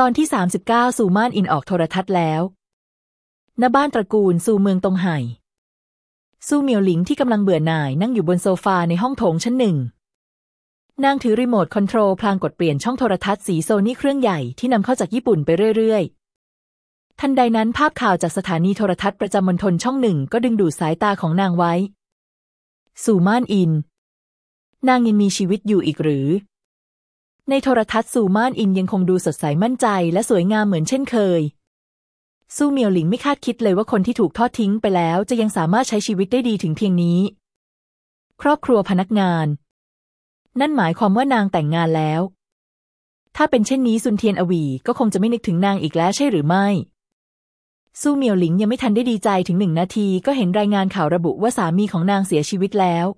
ตอนที่ 39 สู่ม่านอินออกโทรทัศน์แล้ว ณ บ้านตระกูลสู่เมืองตงไห่ สู่เมียวหลิงที่กำลังเบื่อหน่ายนั่งอยู่บนโซฟาในห้องโถงชั้นหนึ่ง นางถือรีโมทคอนโทรลพลางกดเปลี่ยนช่องโทรทัศน์สีโซนี่เครื่องใหญ่ที่นำเข้าจากญี่ปุ่นไปเรื่อยๆ ทันใดนั้นภาพข่าวจากสถานีโทรทัศน์ประจำมณฑลช่องหนึ่งก็ดึงดูดสายตาของนางไว้ สู่ม่านอิน นางยังมีชีวิตอยู่อีกหรือ ในโทรทัศน์สู่ม่านอินยังคงดูสดใสมั่นใจและสวยงามเหมือนเช่นเคยสู้เมียวหลิงไม่คาดคิดเลยว่าคนที่ถูกทอดทิ้งไปแล้ว จะยังสามารถใช้ชีวิตได้ดีถึงเพียงนี้ ครอบครัวพนักงาน นั่นหมายความว่านางแต่งงานแล้ว ถ้าเป็นเช่นนี้ซุนเทียนอวีก็คงจะไม่นึกถึงนางอีกแล้วใช่หรือไม่สู้เมียวหลิงยังไม่ทันได้ดีใจถึงหนึ่งนาที ก็เห็นรายงานข่าวระบุว่าสามีของนางเสียชีวิตแล้ว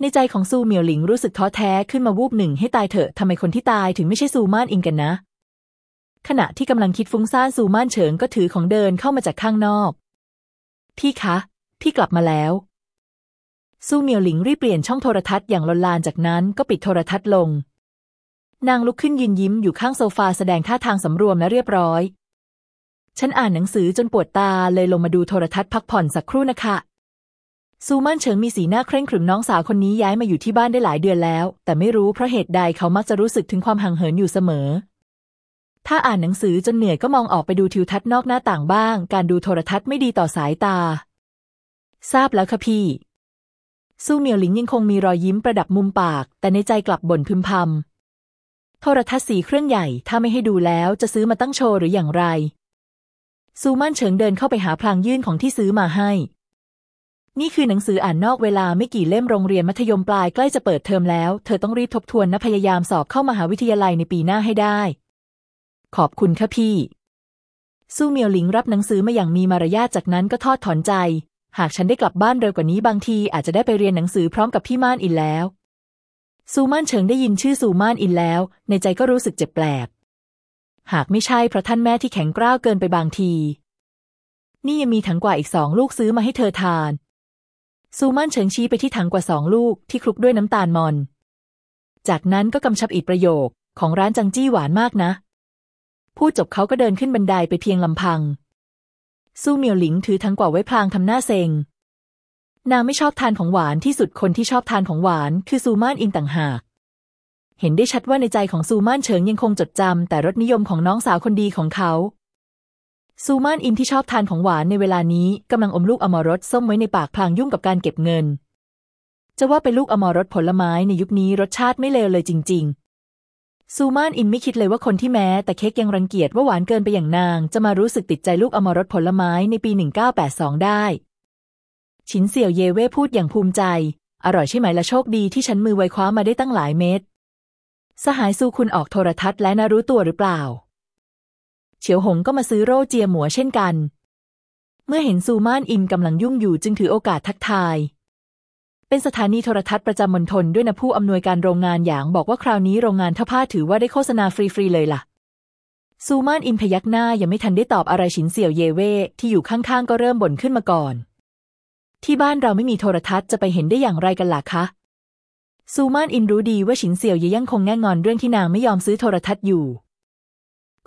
ในใจของซูเมียวหลิงรู้สึกท้อแท้ขึ้นมาวูบหนึ่งให้ตายเถอะทำไมคนที่ตายถึงไม่ใช่ซูม่านอิงกันนะ ขณะที่กำลังคิดฟุ้งซ่านซูม่านเฉิงก็ถือของเดินเข้ามาจากข้างนอก พี่คะ พี่กลับมาแล้ว ซูเมียวหลิงรีบเปลี่ยนช่องโทรทัศน์อย่างลนลานจากนั้นก็ปิดโทรทัศน์ลง นางลุกขึ้นยืนยิ้มอยู่ข้างโซฟาแสดงท่าทางสำรวมและเรียบร้อย ฉันอ่านหนังสือจนปวดตาเลยลงมาดูโทรทัศน์พักผ่อนสักครู่นะคะ ซูมานเฉิงมีสีหน้าเคร่งขรึมน้องสาวคนนี้ย้ายมาอยู่ที่บ้านได้หลายเดือนแล้ว แต่ไม่รู้เพราะเหตุใดเขามักจะรู้สึกถึงความห่างเหินอยู่เสมอ ถ้าอ่านหนังสือจนเหนื่อยก็มองออกไปดูทิวทัศน์นอกหน้าต่างบ้าง การดูโทรทัศน์ไม่ดีต่อสายตา ทราบแล้วค่ะพี่ ซูเมียวหลิงยังคงมีรอยยิ้มประดับมุมปาก แต่ในใจกลับบ่นพึมพำโทรทัศน์สีเครื่องใหญ่ถ้าไม่ให้ดูแล้วจะซื้อมาตั้งโชว์หรืออย่างไรซูมานเฉิงเดินเข้าไปหาพลางยื่นของที่ซื้อมาให้ นี่คือหนังสืออ่านนอกเวลาไม่กี่เล่มโรงเรียนมัธยมปลายใกล้จะเปิดเทอมแล้ว เธอต้องรีบทบทวนนะพยายามสอบเข้ามหาวิทยาลัยในปีหน้าให้ได้ ขอบคุณค่ะพี่ซูเมียวหลิงรับหนังสือมาอย่างมีมารยาทจากนั้นก็ทอดถอนใจ หากฉันได้กลับบ้านเร็วกว่านี้บางทีอาจจะได้ไปเรียนหนังสือพร้อมกับพี่ม่านอินแล้ว ซูม่านเฉิงได้ยินชื่อซูม่านอินแล้ว ในใจก็รู้สึกเจ็บแปลบหากไม่ใช่เพราะท่านแม่ที่แข็งกร้าวเกินไปบางที นี่ยังมีถังกว่าอีกสองลูกซื้อมาให้เธอทาน ซูม่านเฉิงชี้ไปที่ถังกว่าสองลูกที่คลุกด้วยน้ำตาลมอน จากนั้นก็กำชับอีกประโยคของร้านจังจี้หวานมากนะ พูดจบเขาก็เดินขึ้นบันไดไปเพียงลำพัง ซูเมียวหลิงถือถังกว่าไว้พลางทำหน้าเซ็ง นางไม่ชอบทานของหวานที่สุดคนที่ชอบทานของหวานคือซูม่านอิงต่างหาก เห็นได้ชัดว่าในใจของซูม่านเฉิงยังคงจดจำแต่รสนิยมของน้องสาวคนดีของเขา ซูมานอินที่ชอบทานของหวานในเวลานี้กำลังอมลูกอมรสส้มไว้ในปากพลางยุ่งกับการเก็บเงิน จะว่าไปลูกอมรสผลไม้ในยุคนี้รสชาติไม่เลวเลยจริง ๆ ซูมานอินไม่คิดเลยว่าคนที่แม้ แต่เค้กยังรังเกียจว่าหวานเกินไปอย่างนาง จะมารู้สึกติดใจลูกอมรสผลไม้ในปี 1982 ได้ฉินเสี่ยวเย่เว่พูดอย่างภูมิใจ อร่อยใช่ไหมละโชคดีที่ฉันมือไวคว้ามาได้ตั้งหลายเม็ดสหายซูคุณออกโทรทัศน์และนารู้ตัวหรือเปล่า ฉียวหงก็มาซื้อโร่เจียหมัวเช่นกัน เมื่อเห็นซูม่านอินกำลังยุ่งอยู่จึงถือโอกาสทักทาย เป็นสถานีโทรทัศน์ประจำมณฑลด้วยนะผู้อำนวยการโรงงานอย่างบอกว่าคราวนี้โรงงานท่าผ้าถือว่าได้โฆษณาฟรีๆเลยล่ะ ซูม่านอินพยักหน้ายังไม่ทันได้ตอบอะไรฉินเสี่ยวเยเว่ที่อยู่ข้างๆก็เริ่มบ่นขึ้นมาก่อน ที่บ้านเราไม่มีโทรทัศน์จะไปเห็นได้อย่างไรกันล่ะคะซูม่านอินรู้ดีว่าฉินเสี่ยวเย่ยังคงแง่งอนเรื่องที่นางไม่ยอมซื้อโทรทัศน์อยู่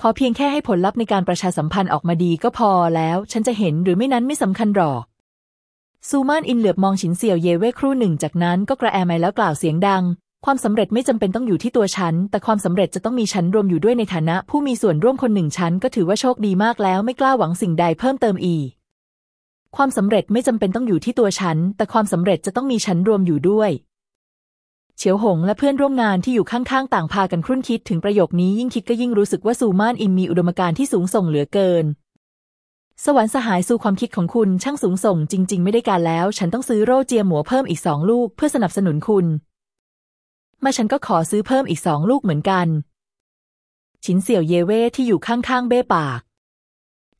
ขอเพียงแค่ให้ผลลัพธ์ในการประชาสัมพันธ์ออกมาดีก็พอแล้ว ฉันจะเห็นหรือไม่นั้นไม่สำคัญหรอก ซูมานอินเหลือบมองฉินเสี่ยวเย่เว่ครู่หนึ่ง จากนั้นก็กระแอมไมแล้วกล่าวเสียงดัง ความสำเร็จไม่จำเป็นต้องอยู่ที่ตัวฉัน แต่ความสำเร็จจะต้องมีฉันรวมอยู่ด้วยในฐานะ ผู้มีส่วนร่วมคนหนึ่งฉันก็ถือว่าโชคดีมากแล้วไม่กล้าหวังสิ่งใดเพิ่มเติมอีก ความสำเร็จไม่จำเป็นต้องอยู่ที่ตัวฉัน แต่ความสำเร็จจะต้องมีฉันรวมอยู่ด้วย เฉียวหงและเพื่อนร่วมงานที่อยู่ข้างๆ ต่างพากันครุ่นคิดถึงประโยคนี้ยิ่งคิดก็ยิ่งรู้สึกว่าซูมานอินมีอุดมการณ์ที่สูงส่งเหลือเกิน สวรรค์สหายสู่ความคิดของคุณช่างสูงส่งจริง ๆ ไม่ได้การแล้ว ฉันต้องซื้อโรเจียหมัวเพิ่มอีกสองลูกเพื่อสนับสนุนคุณ มาฉันก็ขอซื้อเพิ่มอีกสองลูกเหมือนกันฉินเสี่ยวเยเว่ที่อยู่ข้างๆ เบ้ปาก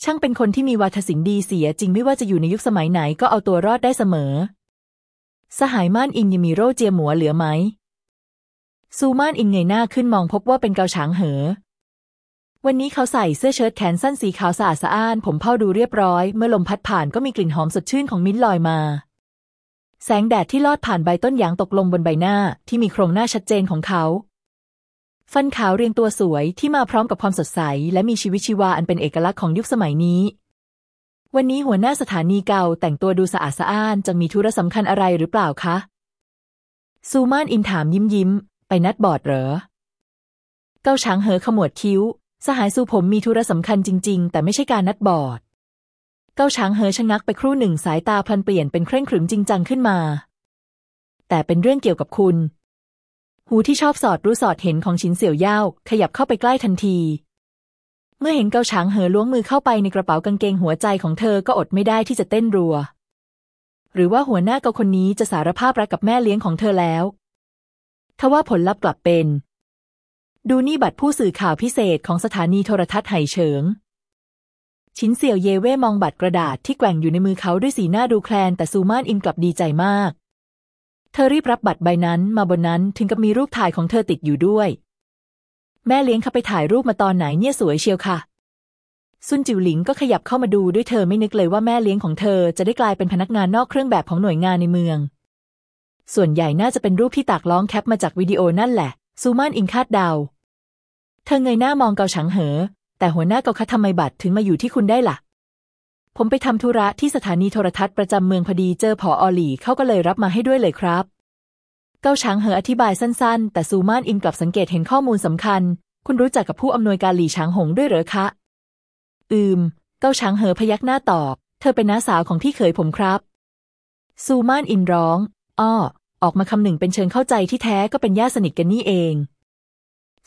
ช่างเป็นคนที่มีวาทศิลป์ดีเสียจริงไม่ว่าจะอยู่ในยุคสมัยไหนก็เอาตัวรอดได้เสมอ สหายม่านอิงยังมีโรเจียหมัวเหลือไหม ซูม่านอิงเงยหน้าขึ้นมองพบว่าเป็นเกาฉางเหอ วันนี้เขาใส่เสื้อเชิ้ตแขนสั้นสีขาวสะอาดสะอ้าน ผมเผ้าดูเรียบร้อย เมื่อลมพัดผ่านก็มีกลิ่นหอมสดชื่นของมิ้นลอยมา แสงแดดที่ลอดผ่านใบต้นยางตกลงบนใบหน้าที่มีโครงหน้าชัดเจนของเขา ฟันขาวเรียงตัวสวยที่มาพร้อมกับความสดใส และมีชีวิตชีวาอันเป็นเอกลักษณ์ของยุคสมัยนี้ วันนี้หัวหน้าสถานีเก่าแต่งตัวดูสะอาดสะอ้านจะมีธุระสำคัญอะไรหรือเปล่าคะ ซูมานอินถามยิ้มยิ้ม ไปนัดบอดเหรอ เก้าช้างเหอขมวดคิ้ว สหายซูผมมีธุระสำคัญจริง ๆ แต่ไม่ใช่การนัดบอด เก้าช้างเหอชะงักไปครู่หนึ่งสายตาพลันเปลี่ยนเป็นเคร่งขรึมจริงจังขึ้นมา แต่เป็นเรื่องเกี่ยวกับคุณ หูที่ชอบสอดรู้สอดเห็นของชินเสี่ยวเย่าขยับเข้าไปใกล้ทันที เมื่อเห็นเกาช้างเหอล้วงมือเข้าไปในกระเป๋ากางเกงหัวใจของเธอก็อดไม่ได้ที่จะเต้นรัว หรือว่าหัวหน้าเกาคนนี้จะสารภาพรักกับแม่เลี้ยงของเธอแล้วทว่าผลลัพธ์กลับเป็น ดูนี่บัตรผู้สื่อข่าวพิเศษของสถานีโทรทัศน์ไหเฉิง ชินเสี่ยวเยเว่มองบัตรกระดาษที่แกว่งอยู่ในมือเขาด้วยสีหน้าดูแคลนแต่ซูมานอินกลับดีใจมาก เธอรีบรับบัตรใบนั้นมาบนนั้นถึงกับมีรูปถ่ายของเธอติดอยู่ด้วย แม่เลี้ยงเขาไปถ่ายรูปมาตอนไหนเนี่ยสวยเชียวค่ะ ซุนจิวหลิงก็ขยับเข้ามาดูด้วยเธอไม่นึกเลยว่าแม่เลี้ยงของเธอจะได้กลายเป็นพนักงานนอกเครื่องแบบของหน่วยงานในเมือง ส่วนใหญ่น่าจะเป็นรูปที่ตากล้องแคปมาจากวิดีโอนั่นแหละ ซูมานอินคาดเดา เธอเงยหน้ามองเกาฉังเหอ แต่หัวหน้าเกาคัทำไมบัตรถึงมาอยู่ที่คุณได้ล่ะ ผมไปทำธุระที่สถานีโทรทัศน์ประจำเมืองพอดีเจอผออหลี่เขาก็เลยรับมาให้ด้วยเลยครับ เกาช้างเหออธิบายสั้นๆ แต่ซูมานอินกลับสังเกตเห็นข้อมูลสำคัญ คุณรู้จักกับผู้อำนวยการหลี่ช้างหงด้วยเหรอคะ อืม เกาช้างเหอพยักหน้าตอบ เธอเป็นน้าสาวของพี่เขยผมครับ ซูมานอินร้อง อ้อ ออกมาคำหนึ่งเป็นเชิงเข้าใจที่แท้ก็เป็นญาติสนิทกันนี่เอง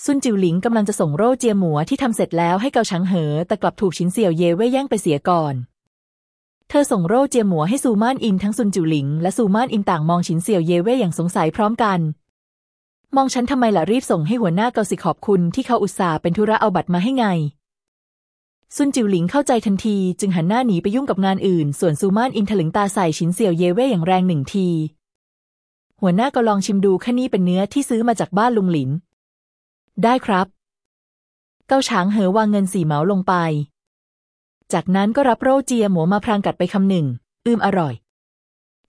ซุนจิวหลิงกำลังจะส่งโร่เจียหมัวที่ทำเสร็จแล้วให้เกาช้างเหอ แต่กลับถูกชินเสี่ยวเย่เว่ยแย่งไปเสียก่อน เธอส่งโร่เจียหมัวให้ซูมานอินทั้งซุนจิวหลิง และซูมานอินต่างมองชินเสี่ยวเย่เว่ยอย่างสงสัยพร้อมกัน มองฉันทำไมล่ะรีบส่งให้หัวหน้าเกาสิขอบคุณที่เขาอุตส่าห์เป็นธุระเอาบัตรมาให้ไง ซุนจิวหลิงเข้าใจทันทีจึงหันหน้าหนีไปยุ่งกับงานอื่น ส่วนซูมานอินถลึงตาใส่ชินเสี่ยวเย่เว่ยอย่างแรงหนึ่งที หัวหน้าก็ลองชิมดูค่ะ นี่เป็นเนื้อที่ซื้อมาจากบ้านลุงหลิน ได้ครับ เกาช้างเหอวางเงินสี่เหมาลงไป จากนั้นก็รับโรเจียหมูมาพรางกัดไปคำหนึ่ง อืมอร่อย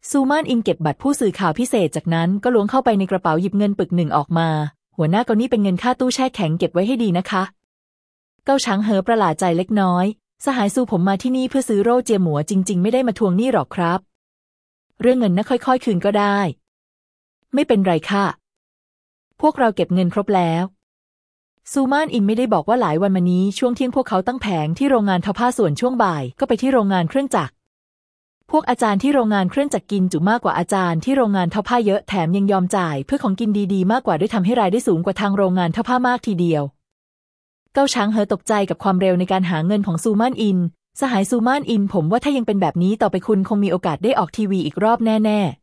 ซูมานอินเก็บบัตรผู้สื่อข่าวพิเศษจากนั้นก็ล้วงเข้าไปในกระเป๋าหยิบเงินปึกหนึ่งออกมา หัวหน้าก็นี่เป็นเงินค่าตู้แช่แข็งเก็บไว้ให้ดีนะคะ เก้าช้างเหอประหลาดใจเล็กน้อย สหายซูผมมาที่นี่เพื่อซื้อโรเจียหมัวจริง ๆ ไม่ได้มาทวงหนี้หรอกครับ เรื่องเงินน่ะค่อย ๆ คืนก็ได้ ไม่เป็นไรค่ะ พวกเราเก็บเงินครบแล้ว ซูมานอินไม่ได้บอกว่าหลายวันมานี้ช่วงเที่ยงพวกเขาตั้งแผงที่โรงงานทอผ้าส่วนช่วงบ่ายก็ไปที่โรงงานเครื่องจักร พวกอาจารย์ที่โรงงานเครื่องจักรกินจุมากกว่าอาจารย์ที่โรงงานทอผ้าเยอะแถมยังยอมจ่าย เพื่อของกินดีๆ มากกว่าด้วยทำให้รายได้สูงกว่าทางโรงงานทอผ้ามากทีเดียว เก้าช้างเหอตกใจกับความเร็วในการหาเงินของซูมานอิน สหายซูมานอิน ผมว่าถ้ายังเป็นแบบนี้ต่อไปคุณคงมีโอกาสได้ออกทีวีอีกรอบแน่ ๆ